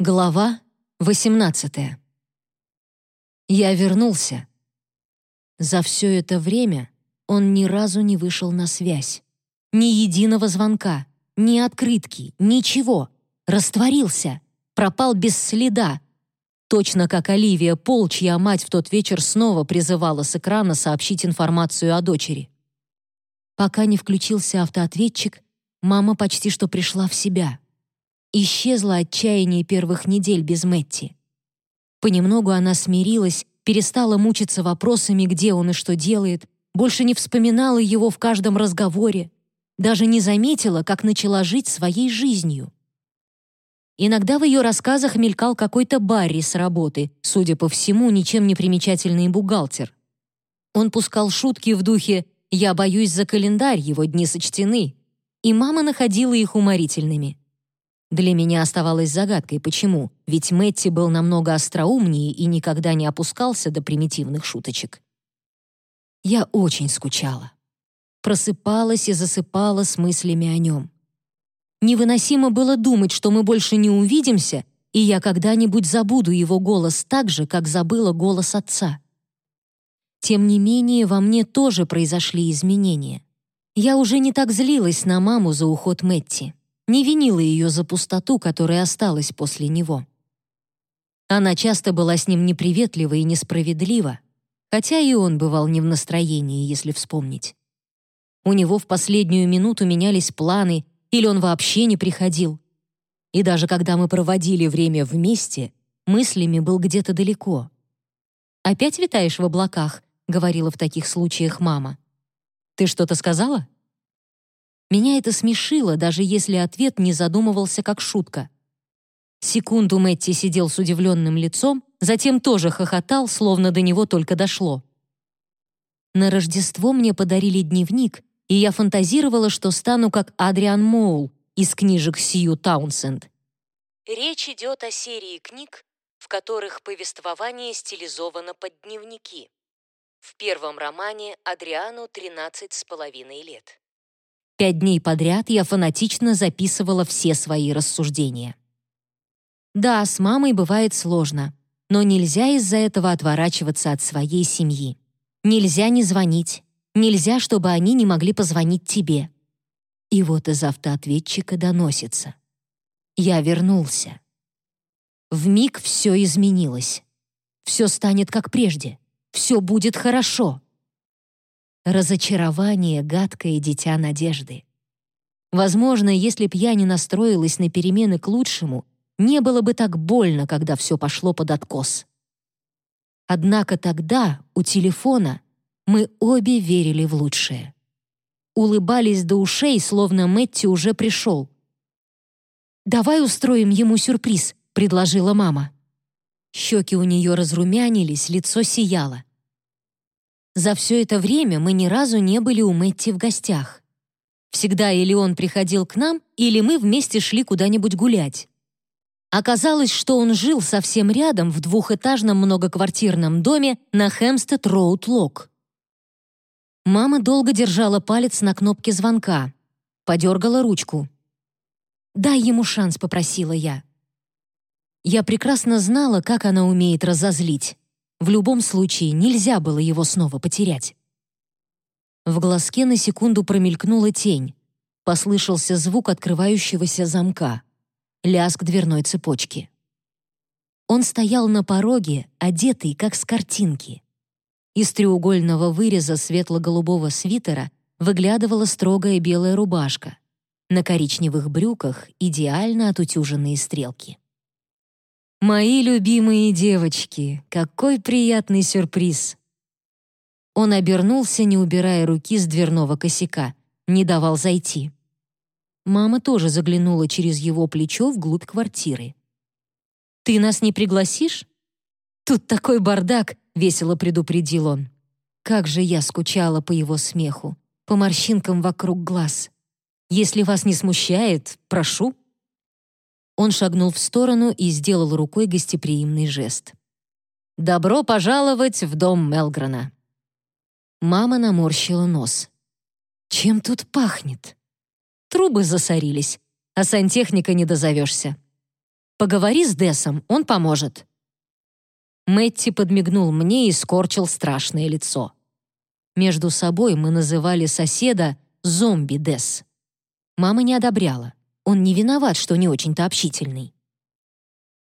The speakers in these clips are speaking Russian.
Глава 18 Я вернулся. За все это время он ни разу не вышел на связь. Ни единого звонка, ни открытки, ничего. Растворился, пропал без следа. Точно как Оливия Пол, чья мать в тот вечер снова призывала с экрана сообщить информацию о дочери. Пока не включился автоответчик, мама почти что пришла в себя — Исчезло отчаяние первых недель без Мэтти. Понемногу она смирилась, перестала мучиться вопросами, где он и что делает, больше не вспоминала его в каждом разговоре, даже не заметила, как начала жить своей жизнью. Иногда в ее рассказах мелькал какой-то Барри с работы, судя по всему, ничем не примечательный бухгалтер. Он пускал шутки в духе «Я боюсь за календарь, его дни сочтены», и мама находила их уморительными. Для меня оставалось загадкой, почему, ведь Мэтти был намного остроумнее и никогда не опускался до примитивных шуточек. Я очень скучала. Просыпалась и засыпала с мыслями о нем. Невыносимо было думать, что мы больше не увидимся, и я когда-нибудь забуду его голос так же, как забыла голос отца. Тем не менее, во мне тоже произошли изменения. Я уже не так злилась на маму за уход Мэтти не винила ее за пустоту, которая осталась после него. Она часто была с ним неприветлива и несправедлива, хотя и он бывал не в настроении, если вспомнить. У него в последнюю минуту менялись планы, или он вообще не приходил. И даже когда мы проводили время вместе, мыслями был где-то далеко. «Опять витаешь в облаках?» — говорила в таких случаях мама. «Ты что-то сказала?» Меня это смешило, даже если ответ не задумывался как шутка. Секунду Мэтти сидел с удивленным лицом, затем тоже хохотал, словно до него только дошло. На Рождество мне подарили дневник, и я фантазировала, что стану как Адриан Моул из книжек Сью Таунсенд. Речь идет о серии книг, в которых повествование стилизовано под дневники. В первом романе Адриану 13 с половиной лет. Пять дней подряд я фанатично записывала все свои рассуждения. Да, с мамой бывает сложно, но нельзя из-за этого отворачиваться от своей семьи. Нельзя не звонить, нельзя, чтобы они не могли позвонить тебе. И вот из автоответчика доносится. Я вернулся. В миг все изменилось. Все станет как прежде. Все будет хорошо. Разочарование — гадкое дитя надежды. Возможно, если б я не настроилась на перемены к лучшему, не было бы так больно, когда все пошло под откос. Однако тогда, у телефона, мы обе верили в лучшее. Улыбались до ушей, словно Мэтти уже пришел. «Давай устроим ему сюрприз», — предложила мама. Щеки у нее разрумянились, лицо сияло. За все это время мы ни разу не были у Мэтти в гостях. Всегда или он приходил к нам, или мы вместе шли куда-нибудь гулять. Оказалось, что он жил совсем рядом в двухэтажном многоквартирном доме на Хэмстед-Роуд-Лок. Мама долго держала палец на кнопке звонка, подергала ручку. «Дай ему шанс», — попросила я. Я прекрасно знала, как она умеет разозлить. В любом случае, нельзя было его снова потерять. В глазке на секунду промелькнула тень. Послышался звук открывающегося замка. Лязг дверной цепочки. Он стоял на пороге, одетый, как с картинки. Из треугольного выреза светло-голубого свитера выглядывала строгая белая рубашка. На коричневых брюках идеально отутюженные стрелки. «Мои любимые девочки, какой приятный сюрприз!» Он обернулся, не убирая руки с дверного косяка, не давал зайти. Мама тоже заглянула через его плечо вглубь квартиры. «Ты нас не пригласишь?» «Тут такой бардак!» — весело предупредил он. Как же я скучала по его смеху, по морщинкам вокруг глаз. «Если вас не смущает, прошу». Он шагнул в сторону и сделал рукой гостеприимный жест. «Добро пожаловать в дом Мелгрена!» Мама наморщила нос. «Чем тут пахнет?» «Трубы засорились, а сантехника не дозовешься». Поговори с Десом, он поможет». Мэтти подмигнул мне и скорчил страшное лицо. Между собой мы называли соседа «зомби Дес». Мама не одобряла. Он не виноват, что не очень-то общительный.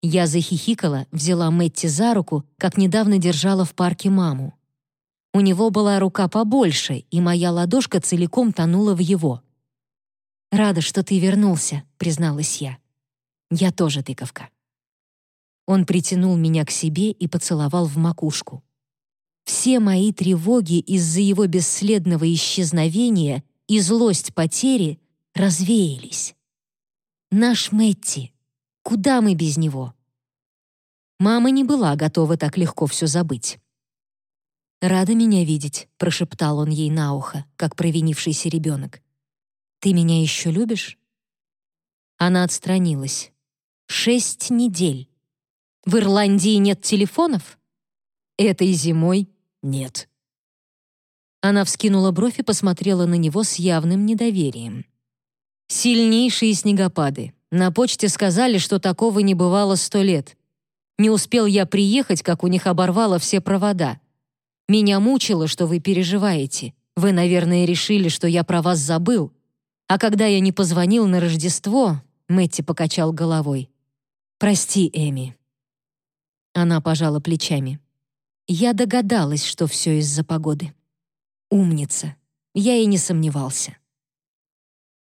Я захихикала, взяла Мэтти за руку, как недавно держала в парке маму. У него была рука побольше, и моя ладошка целиком тонула в его. «Рада, что ты вернулся», — призналась я. «Я тоже тыковка». Он притянул меня к себе и поцеловал в макушку. Все мои тревоги из-за его бесследного исчезновения и злость потери развеялись. Наш Мэтти. Куда мы без него? Мама не была готова так легко все забыть. «Рада меня видеть», — прошептал он ей на ухо, как провинившийся ребенок. «Ты меня еще любишь?» Она отстранилась. «Шесть недель. В Ирландии нет телефонов? Этой зимой нет. Она вскинула бровь и посмотрела на него с явным недоверием. Сильнейшие снегопады. На почте сказали, что такого не бывало сто лет. Не успел я приехать, как у них оборвало все провода. Меня мучило, что вы переживаете. Вы, наверное, решили, что я про вас забыл. А когда я не позвонил на Рождество, Мэтти покачал головой. «Прости, Эми, она пожала плечами. Я догадалась, что все из-за погоды. Умница. Я и не сомневался.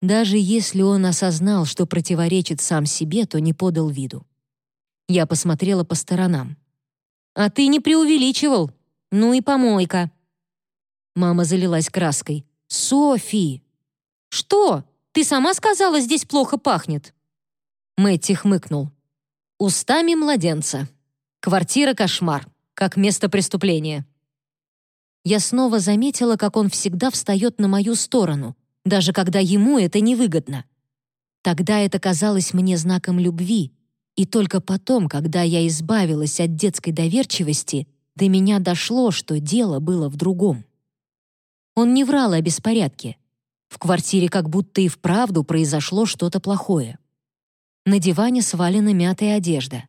Даже если он осознал, что противоречит сам себе, то не подал виду. Я посмотрела по сторонам. «А ты не преувеличивал. Ну и помойка». Мама залилась краской. «Софи!» «Что? Ты сама сказала, здесь плохо пахнет?» Мэтти хмыкнул. «Устами младенца», Квартира — кошмар, как место преступления. Я снова заметила, как он всегда встает на мою сторону, даже когда ему это невыгодно. Тогда это казалось мне знаком любви, и только потом, когда я избавилась от детской доверчивости, до меня дошло, что дело было в другом. Он не врал о беспорядке. В квартире как будто и вправду произошло что-то плохое. На диване свалена мятая одежда.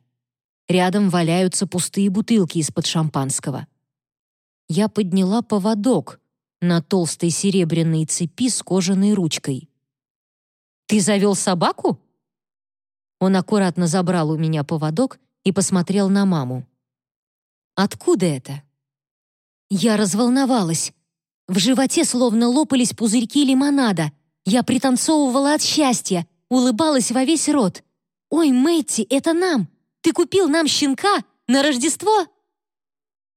Рядом валяются пустые бутылки из-под шампанского. Я подняла поводок на толстой серебряной цепи с кожаной ручкой. «Ты завел собаку?» Он аккуратно забрал у меня поводок и посмотрел на маму. «Откуда это?» Я разволновалась. В животе словно лопались пузырьки лимонада. Я пританцовывала от счастья, улыбалась во весь рот. «Ой, Мэтти, это нам! Ты купил нам щенка на Рождество?»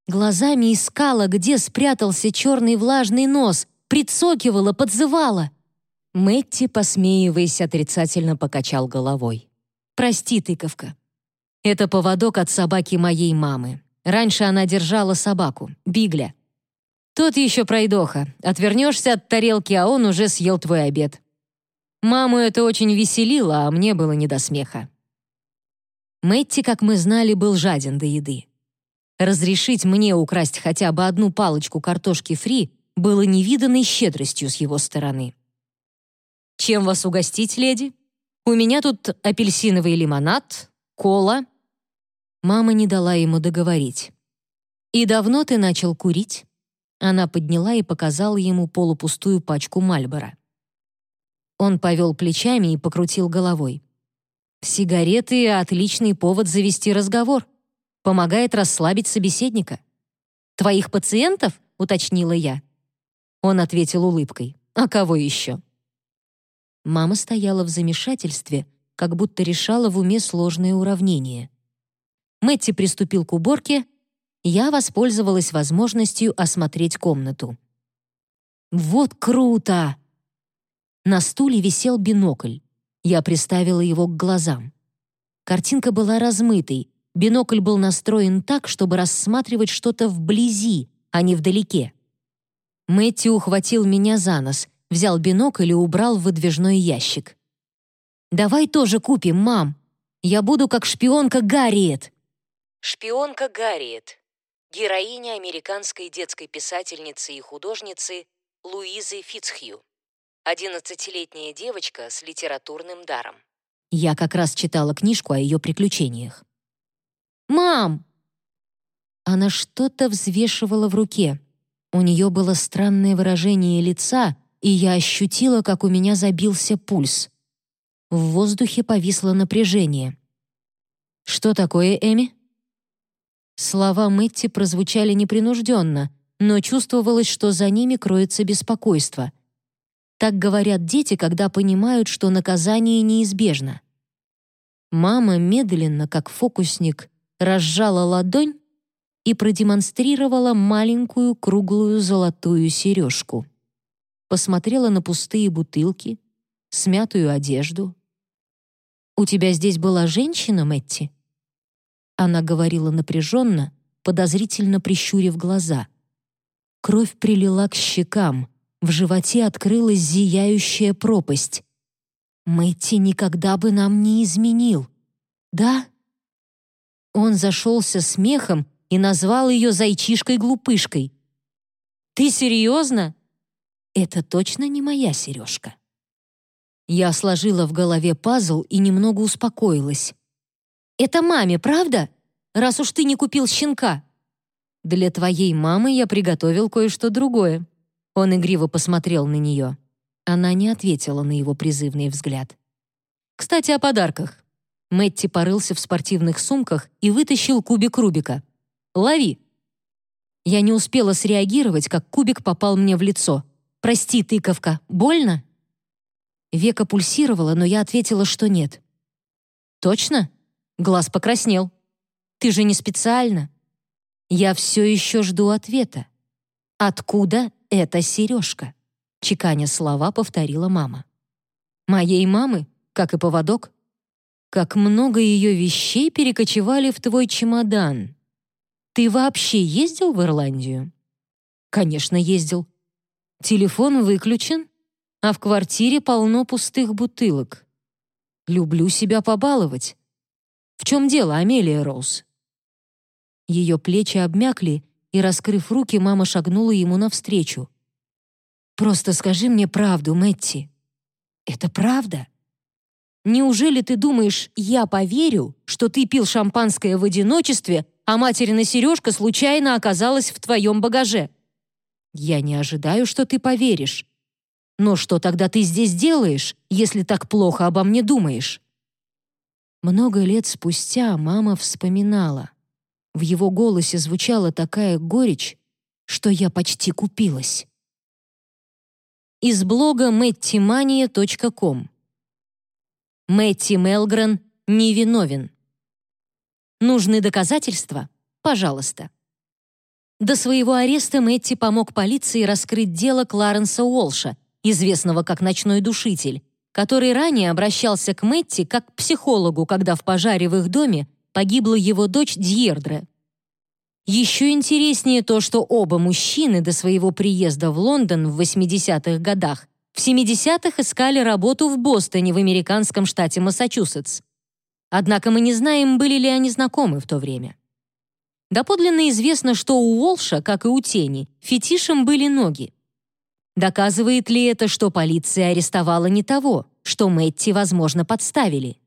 Глазами искала, где спрятался черный влажный нос, прицокивала, подзывала. Мэтти, посмеиваясь, отрицательно покачал головой. «Прости, тыковка. Это поводок от собаки моей мамы. Раньше она держала собаку, Бигля. Тот еще пройдоха. Отвернешься от тарелки, а он уже съел твой обед. Маму это очень веселило, а мне было не до смеха. Мэтти, как мы знали, был жаден до еды. Разрешить мне украсть хотя бы одну палочку картошки фри было невиданной щедростью с его стороны. «Чем вас угостить, леди? У меня тут апельсиновый лимонад, кола». Мама не дала ему договорить. «И давно ты начал курить?» Она подняла и показала ему полупустую пачку Мальбора. Он повел плечами и покрутил головой. Сигареты — отличный повод завести разговор. Помогает расслабить собеседника. «Твоих пациентов?» — уточнила я. Он ответил улыбкой. «А кого еще?» Мама стояла в замешательстве, как будто решала в уме сложные уравнения. Мэтти приступил к уборке, я воспользовалась возможностью осмотреть комнату. «Вот круто!» На стуле висел бинокль. Я приставила его к глазам. Картинка была размытой, бинокль был настроен так, чтобы рассматривать что-то вблизи, а не вдалеке. Мэтти ухватил меня за нос, взял бинокль и убрал в выдвижной ящик. «Давай тоже купим, мам. Я буду как шпионка Гарриет». Шпионка Гарриет. Героиня американской детской писательницы и художницы Луизы Фицхью. Одиннадцатилетняя девочка с литературным даром. Я как раз читала книжку о ее приключениях. «Мам!» Она что-то взвешивала в руке. У нее было странное выражение лица, и я ощутила, как у меня забился пульс. В воздухе повисло напряжение. «Что такое, Эми?» Слова Мэтти прозвучали непринужденно, но чувствовалось, что за ними кроется беспокойство. Так говорят дети, когда понимают, что наказание неизбежно. Мама медленно, как фокусник, разжала ладонь и продемонстрировала маленькую круглую золотую сережку. Посмотрела на пустые бутылки, смятую одежду. «У тебя здесь была женщина, Мэтти?» Она говорила напряженно, подозрительно прищурив глаза. Кровь прилила к щекам, в животе открылась зияющая пропасть. Мэтти никогда бы нам не изменил. Да? Он зашелся смехом и назвал ее зайчишкой-глупышкой. «Ты серьезно?» «Это точно не моя сережка». Я сложила в голове пазл и немного успокоилась. «Это маме, правда? Раз уж ты не купил щенка». «Для твоей мамы я приготовил кое-что другое». Он игриво посмотрел на нее. Она не ответила на его призывный взгляд. «Кстати, о подарках». Мэтти порылся в спортивных сумках и вытащил кубик Рубика. «Лови!» Я не успела среагировать, как кубик попал мне в лицо. «Прости, тыковка, больно?» Века пульсировала, но я ответила, что нет. «Точно?» Глаз покраснел. «Ты же не специально?» «Я все еще жду ответа. Откуда эта сережка?» Чеканя слова, повторила мама. «Моей мамы, как и поводок. Как много ее вещей перекочевали в твой чемодан. Ты вообще ездил в Ирландию?» «Конечно, ездил. Телефон выключен, а в квартире полно пустых бутылок. Люблю себя побаловать. В чем дело, Амелия Роуз?» Ее плечи обмякли, и, раскрыв руки, мама шагнула ему навстречу. «Просто скажи мне правду, Мэтти». «Это правда?» «Неужели ты думаешь, я поверю, что ты пил шампанское в одиночестве, а материна сережка случайно оказалась в твоем багаже?» «Я не ожидаю, что ты поверишь. Но что тогда ты здесь делаешь, если так плохо обо мне думаешь?» Много лет спустя мама вспоминала. В его голосе звучала такая горечь, что я почти купилась. Из блога mattimania.com Мэтти Мелгрен невиновен. Нужны доказательства? Пожалуйста. До своего ареста Мэтти помог полиции раскрыть дело Кларенса Уолша, известного как «Ночной душитель», который ранее обращался к Мэтти как к психологу, когда в пожаре в их доме погибла его дочь Дьердре. Еще интереснее то, что оба мужчины до своего приезда в Лондон в 80-х годах в 70-х искали работу в Бостоне в американском штате Массачусетс. Однако мы не знаем, были ли они знакомы в то время. Доподлинно известно, что у Уолша, как и у Тени, фетишем были ноги. Доказывает ли это, что полиция арестовала не того, что Мэтти, возможно, подставили?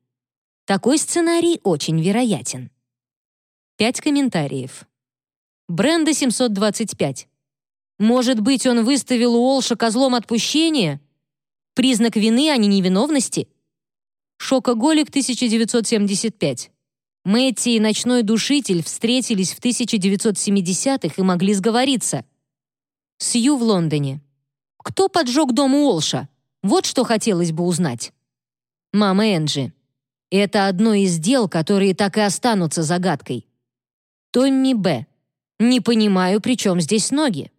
Такой сценарий очень вероятен. Пять комментариев. Бренда 725. Может быть, он выставил Уолша козлом отпущения? Признак вины, а не невиновности? Шокоголик 1975. Мэтти и ночной душитель встретились в 1970-х и могли сговориться. Сью в Лондоне. Кто поджег дом Уолша? Вот что хотелось бы узнать. Мама Энджи. Это одно из дел, которые так и останутся загадкой. Томми Б. Не понимаю, при чем здесь ноги.